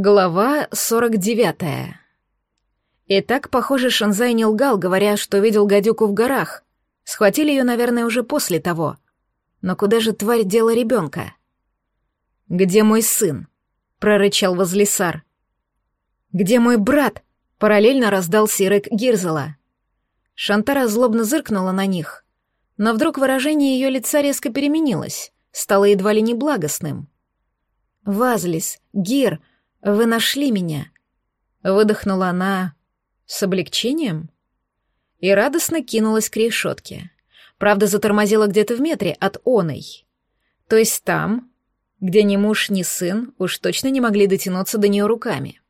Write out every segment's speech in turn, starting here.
Глава 49. Итак, похоже, Шанзай не лгал, говоря, что видел гадюку в горах. Схватили ее, наверное, уже после того. Но куда же тварь дела ребенка? «Где мой сын?» — прорычал Возлисар. «Где мой брат?» — параллельно раздался рык Гирзела. Шантара злобно зыркнула на них. Но вдруг выражение ее лица резко переменилось, стало едва ли не благостным. «Вазлис, Гир!» «Вы нашли меня!» Выдохнула она с облегчением и радостно кинулась к решетке. Правда, затормозила где-то в метре от оной. То есть там, где ни муж, ни сын уж точно не могли дотянуться до нее руками.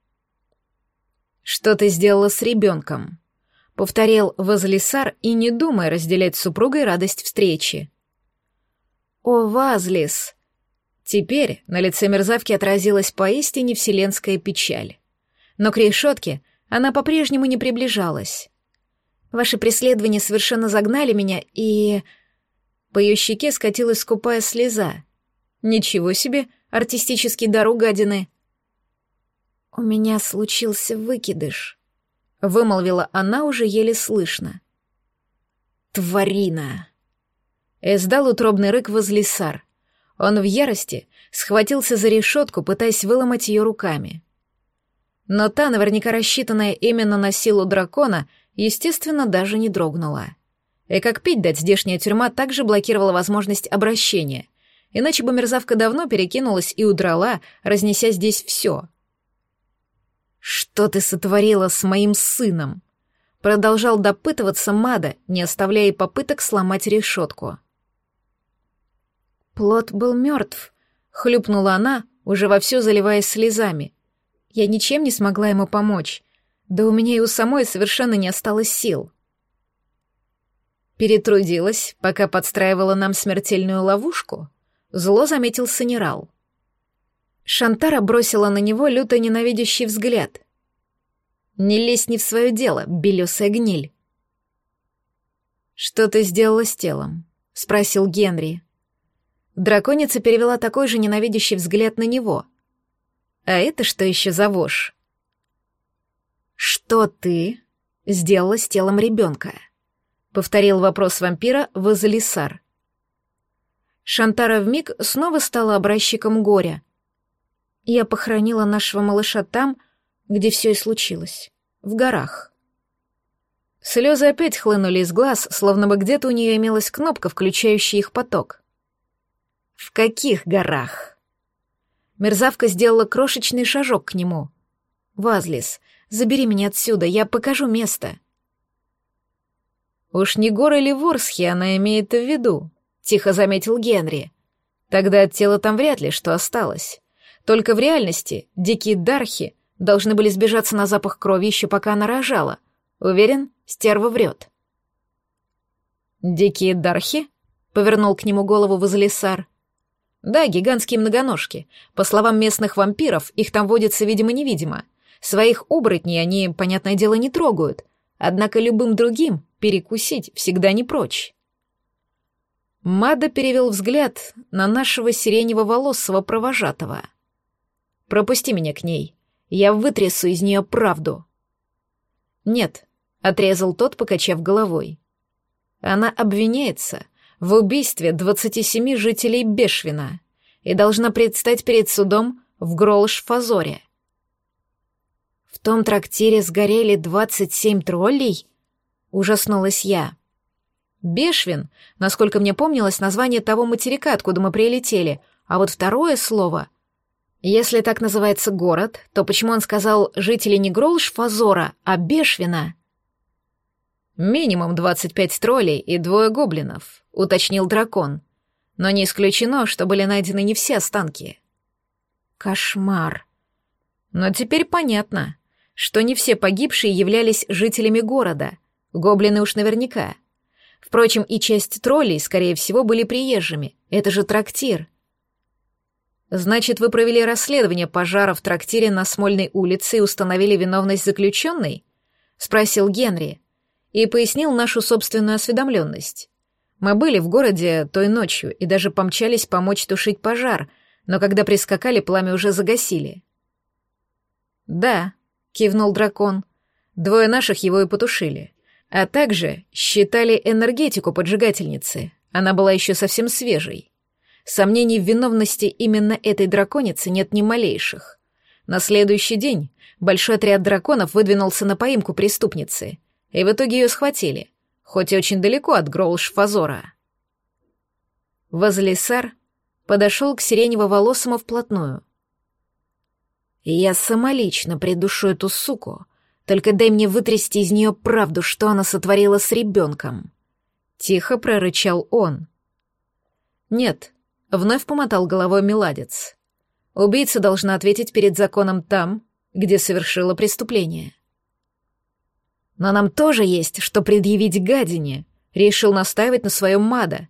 «Что ты сделала с ребенком?» — повторил Вазлисар и не думая разделять с супругой радость встречи. «О, Вазлис!» Теперь на лице мерзавки отразилась поистине вселенская печаль. Но к решетке она по-прежнему не приближалась. Ваши преследования совершенно загнали меня, и... По ее щеке скатилась скупая слеза. Ничего себе, артистический дар у гадины. «У меня случился выкидыш», — вымолвила она уже еле слышно. «Тварина!» Издал утробный рык возле сар. Он в ярости схватился за решетку, пытаясь выломать ее руками. Но та, наверняка рассчитанная именно на силу дракона, естественно, даже не дрогнула. И как пить дать, здешняя тюрьма также блокировала возможность обращения, иначе бы мерзавка давно перекинулась и удрала, разнеся здесь все. «Что ты сотворила с моим сыном?» Продолжал допытываться Мада, не оставляя попыток сломать решетку. Плод был мертв, хлюпнула она, уже вовсю заливаясь слезами. Я ничем не смогла ему помочь. Да у меня и у самой совершенно не осталось сил. Перетрудилась, пока подстраивала нам смертельную ловушку. Зло заметил Санерал. Шантара бросила на него люто ненавидящий взгляд. «Не лезь не в свое дело, белесая гниль». «Что ты сделала с телом?» — спросил Генри. Драконица перевела такой же ненавидящий взгляд на него. «А это что еще за вошь?» «Что ты сделала с телом ребенка?» — повторил вопрос вампира Вазалисар. Шантара вмиг снова стала образчиком горя. Я похоронила нашего малыша там, где все и случилось, в горах. Слезы опять хлынули из глаз, словно бы где-то у нее имелась кнопка, включающая их поток. «В каких горах?» Мерзавка сделала крошечный шажок к нему. «Вазлис, забери меня отсюда, я покажу место». «Уж не горы ли Ворсхи она имеет в виду?» — тихо заметил Генри. «Тогда от тела там вряд ли что осталось. Только в реальности дикие дархи должны были сбежаться на запах крови еще пока она рожала. Уверен, стерва врет». «Дикие дархи?» — повернул к нему голову Вазлисар. Да, гигантские многоножки. По словам местных вампиров, их там водится видимо-невидимо. Своих оборотней они, понятное дело, не трогают. Однако любым другим перекусить всегда не прочь. Мада перевел взгляд на нашего сиренево-волосого провожатого. «Пропусти меня к ней. Я вытрясу из нее правду». «Нет», — отрезал тот, покачав головой. «Она обвиняется в убийстве 27 жителей Бешвина и должна предстать перед судом в Гролш-Фазоре. В том трактире сгорели 27 троллей? Ужаснулась я. Бешвин, насколько мне помнилось, название того материка, откуда мы прилетели, а вот второе слово... Если так называется город, то почему он сказал жители не Гролш-Фазора, а Бешвина? «Минимум двадцать пять троллей и двое гоблинов», — уточнил дракон. «Но не исключено, что были найдены не все останки». «Кошмар». Но теперь понятно, что не все погибшие являлись жителями города, гоблины уж наверняка. Впрочем, и часть троллей, скорее всего, были приезжими. Это же трактир. «Значит, вы провели расследование пожара в трактире на Смольной улице и установили виновность заключенной?» — спросил Генри и пояснил нашу собственную осведомленность. Мы были в городе той ночью и даже помчались помочь тушить пожар, но когда прискакали, пламя уже загасили. «Да», — кивнул дракон. «Двое наших его и потушили. А также считали энергетику поджигательницы. Она была еще совсем свежей. Сомнений в виновности именно этой драконицы нет ни малейших. На следующий день большой отряд драконов выдвинулся на поимку преступницы, и в итоге ее схватили, хоть и очень далеко от Гроулш-Фазора. Возлисар подошел к сиренево-волосому вплотную. «Я самолично придушу эту суку, только дай мне вытрясти из нее правду, что она сотворила с ребенком», — тихо прорычал он. «Нет», — вновь помотал головой Меладец. «Убийца должна ответить перед законом там, где совершила преступление». «Но нам тоже есть, что предъявить гадине», — решил настаивать на своем Мада.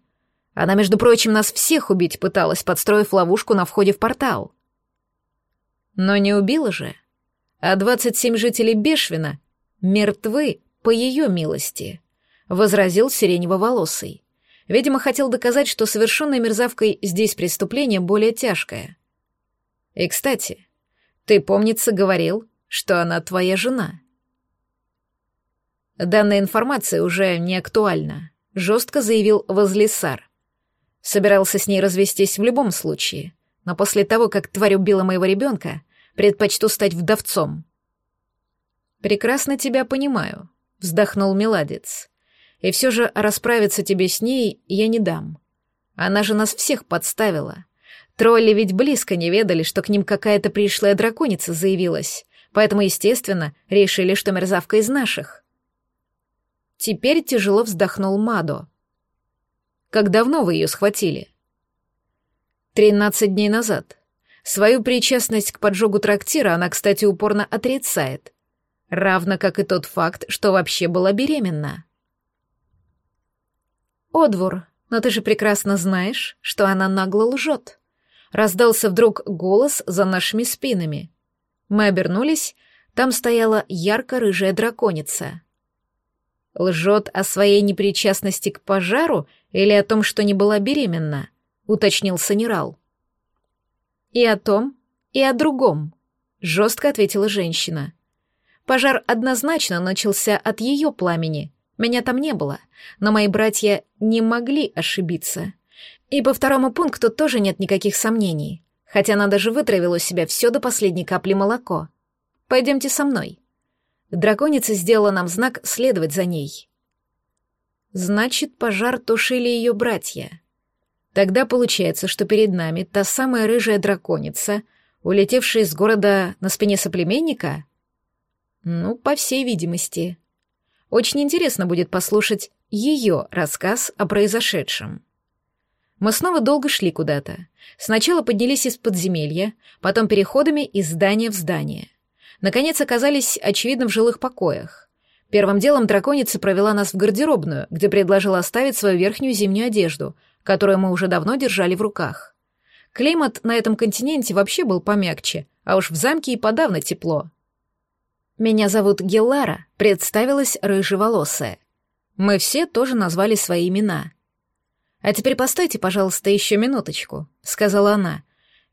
Она, между прочим, нас всех убить пыталась, подстроив ловушку на входе в портал. Но не убила же. А двадцать семь жителей Бешвина мертвы по ее милости, — возразил сиренево-волосый. Видимо, хотел доказать, что совершенное мерзавкой здесь преступление более тяжкое. И, кстати, ты, помнится, говорил, что она твоя жена. Данная информация уже не актуальна, — жестко заявил Возлисар. Собирался с ней развестись в любом случае, но после того, как тварь убила моего ребенка, предпочту стать вдовцом. «Прекрасно тебя понимаю», — вздохнул Меладец. «И все же расправиться тебе с ней я не дам. Она же нас всех подставила. Тролли ведь близко не ведали, что к ним какая-то пришлая драконица заявилась, поэтому, естественно, решили, что мерзавка из наших». Теперь тяжело вздохнул Мадо. Как давно вы ее схватили? Тринадцать дней назад. Свою причастность к поджогу трактира она, кстати, упорно отрицает. Равно как и тот факт, что вообще была беременна. «Одвур, но ты же прекрасно знаешь, что она нагло лжет». Раздался вдруг голос за нашими спинами. Мы обернулись, там стояла ярко-рыжая драконица. Лжет о своей непричастности к пожару или о том, что не была беременна? Уточнил Санерал. И о том, и о другом, жестко ответила женщина. Пожар однозначно начался от ее пламени. Меня там не было, но мои братья не могли ошибиться. И по второму пункту тоже нет никаких сомнений, хотя она даже вытравила у себя все до последней капли молоко. Пойдемте со мной. Драконица сделала нам знак следовать за ней. Значит, пожар тушили ее братья. Тогда получается, что перед нами та самая рыжая драконица, улетевшая из города на спине соплеменника? Ну, по всей видимости. Очень интересно будет послушать ее рассказ о произошедшем. Мы снова долго шли куда-то. Сначала поднялись из подземелья, потом переходами из здания в здание наконец оказались, очевидно, в жилых покоях. Первым делом драконица провела нас в гардеробную, где предложила оставить свою верхнюю зимнюю одежду, которую мы уже давно держали в руках. Климат на этом континенте вообще был помягче, а уж в замке и подавно тепло. «Меня зовут Геллара», — представилась рыжеволосая. Мы все тоже назвали свои имена. «А теперь постойте, пожалуйста, еще минуточку», — сказала она.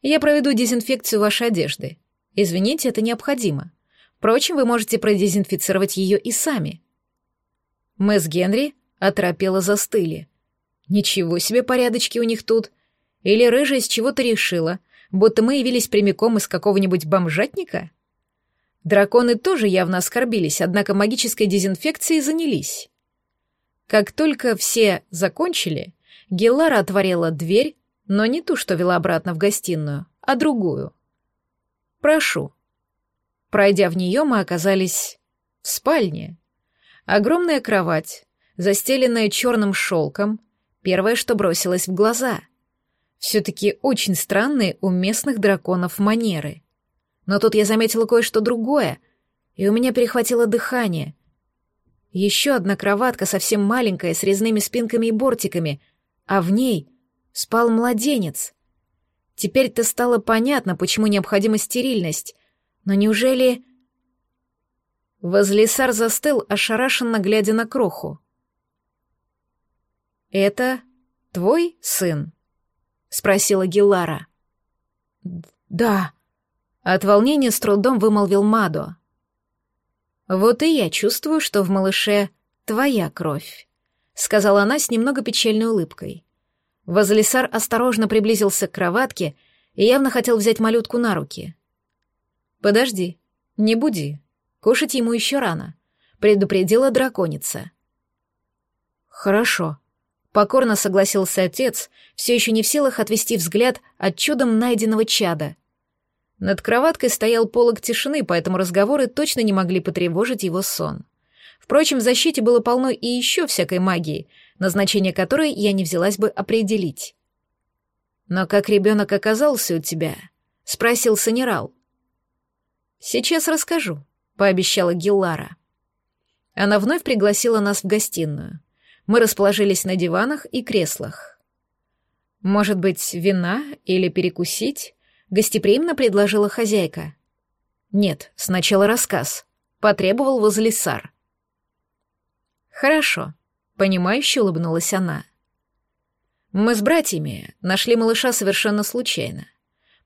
«Я проведу дезинфекцию вашей одежды. Извините, это необходимо. Впрочем, вы можете продезинфицировать ее и сами. Мы с Генри оторопело застыли. Ничего себе порядочки у них тут. Или рыжая с чего-то решила, будто мы явились прямиком из какого-нибудь бомжатника? Драконы тоже явно оскорбились, однако магической дезинфекцией занялись. Как только все закончили, Геллара отворила дверь, но не ту, что вела обратно в гостиную, а другую. Прошу». Пройдя в нее, мы оказались в спальне. Огромная кровать, застеленная черным шелком, первое, что бросилось в глаза. Все-таки очень странные у местных драконов манеры. Но тут я заметила кое-что другое, и у меня перехватило дыхание. Еще одна кроватка, совсем маленькая, с резными спинками и бортиками, а в ней спал младенец. Теперь-то стало понятно, почему необходима стерильность. Но неужели... Возлесар застыл, ошарашенно глядя на кроху. «Это твой сын?» — спросила Гелара. «Да», — От волнения с трудом вымолвил Мадо. «Вот и я чувствую, что в малыше твоя кровь», — сказала она с немного печальной улыбкой. Вазалисар осторожно приблизился к кроватке и явно хотел взять малютку на руки. «Подожди, не буди. Кушать ему еще рано», — предупредила драконица. «Хорошо», — покорно согласился отец, все еще не в силах отвести взгляд от чудом найденного чада. Над кроваткой стоял полог тишины, поэтому разговоры точно не могли потревожить его сон. Впрочем, в защите было полно и еще всякой магии, назначение которой я не взялась бы определить. «Но как ребенок оказался у тебя?» — спросил Санерал. «Сейчас расскажу», — пообещала Гиллара. Она вновь пригласила нас в гостиную. Мы расположились на диванах и креслах. «Может быть, вина или перекусить?» — гостеприимно предложила хозяйка. «Нет, сначала рассказ», — потребовал Возлисар. «Хорошо», — понимающе улыбнулась она. Мы с братьями нашли малыша совершенно случайно.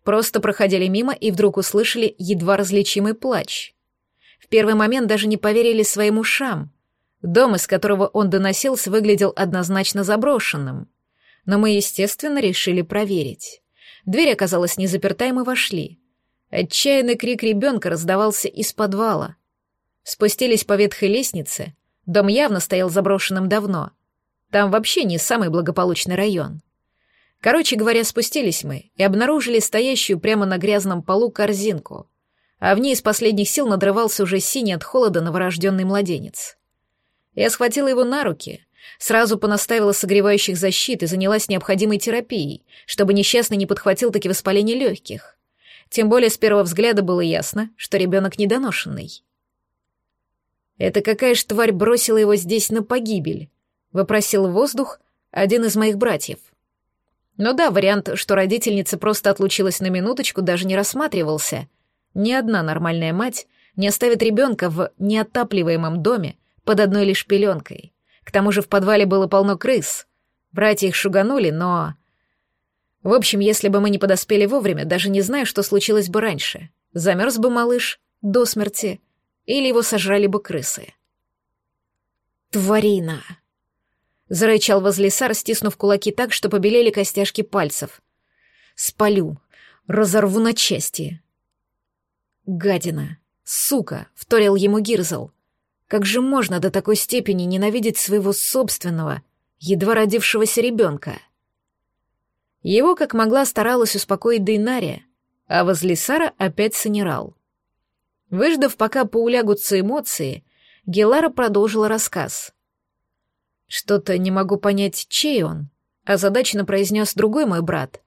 Просто проходили мимо и вдруг услышали едва различимый плач. В первый момент даже не поверили своим ушам. Дом, из которого он доносился, выглядел однозначно заброшенным. Но мы, естественно, решили проверить. Дверь оказалась не заперта, и мы вошли. Отчаянный крик ребенка раздавался из подвала. Спустились по ветхой лестнице. Дом явно стоял заброшенным давно. Там вообще не самый благополучный район. Короче говоря, спустились мы и обнаружили стоящую прямо на грязном полу корзинку, а в ней из последних сил надрывался уже синий от холода новорожденный младенец. Я схватила его на руки, сразу понаставила согревающих защит и занялась необходимой терапией, чтобы несчастный не подхватил таки воспаление легких. Тем более с первого взгляда было ясно, что ребенок недоношенный. Это какая ж тварь бросила его здесь на погибель? Вопросил воздух один из моих братьев. Ну да, вариант, что родительница просто отлучилась на минуточку, даже не рассматривался. Ни одна нормальная мать не оставит ребенка в неотапливаемом доме под одной лишь пеленкой. К тому же в подвале было полно крыс. Братья их шуганули, но... В общем, если бы мы не подоспели вовремя, даже не знаю, что случилось бы раньше. Замерз бы малыш до смерти, или его сожрали бы крысы. «Тварина!» Зарычал возле стиснув кулаки так, что побелели костяшки пальцев. «Спалю! Разорву на части!» «Гадина! Сука!» — вторил ему Гирзл. «Как же можно до такой степени ненавидеть своего собственного, едва родившегося ребенка?» Его, как могла, старалась успокоить Дейнария, а возле Сара опять санерал. Выждав, пока поулягутся эмоции, Гелара продолжила рассказ — что-то не могу понять, чей он, озадаченно произнес другой мой брат.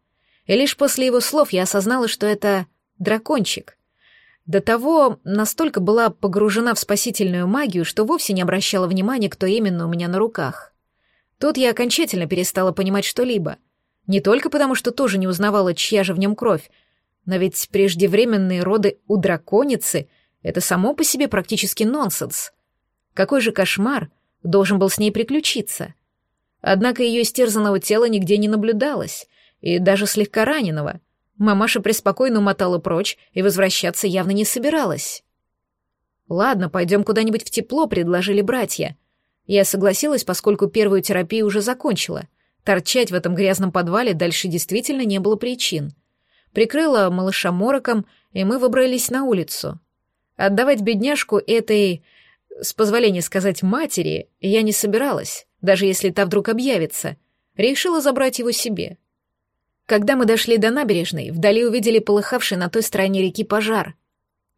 И лишь после его слов я осознала, что это дракончик. До того настолько была погружена в спасительную магию, что вовсе не обращала внимания, кто именно у меня на руках. Тут я окончательно перестала понимать что-либо. Не только потому, что тоже не узнавала, чья же в нем кровь, но ведь преждевременные роды у драконицы — это само по себе практически нонсенс. Какой же кошмар — должен был с ней приключиться. Однако ее истерзанного тела нигде не наблюдалось, и даже слегка раненого. Мамаша преспокойно умотала прочь и возвращаться явно не собиралась. «Ладно, пойдем куда-нибудь в тепло», — предложили братья. Я согласилась, поскольку первую терапию уже закончила. Торчать в этом грязном подвале дальше действительно не было причин. Прикрыла малыша мороком, и мы выбрались на улицу. Отдавать бедняжку этой с позволения сказать матери, я не собиралась, даже если та вдруг объявится. Решила забрать его себе. Когда мы дошли до набережной, вдали увидели полыхавший на той стороне реки пожар.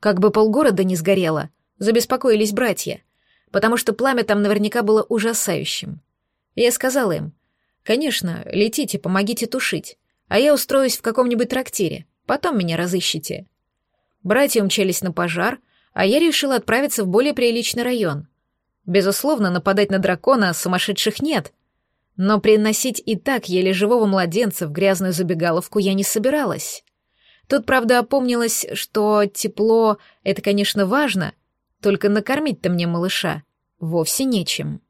Как бы полгорода не сгорело, забеспокоились братья, потому что пламя там наверняка было ужасающим. Я сказала им, «Конечно, летите, помогите тушить, а я устроюсь в каком-нибудь трактире, потом меня разыщите». Братья умчались на пожар — а я решила отправиться в более приличный район. Безусловно, нападать на дракона сумасшедших нет, но приносить и так еле живого младенца в грязную забегаловку я не собиралась. Тут, правда, опомнилось, что тепло — это, конечно, важно, только накормить-то мне малыша вовсе нечем.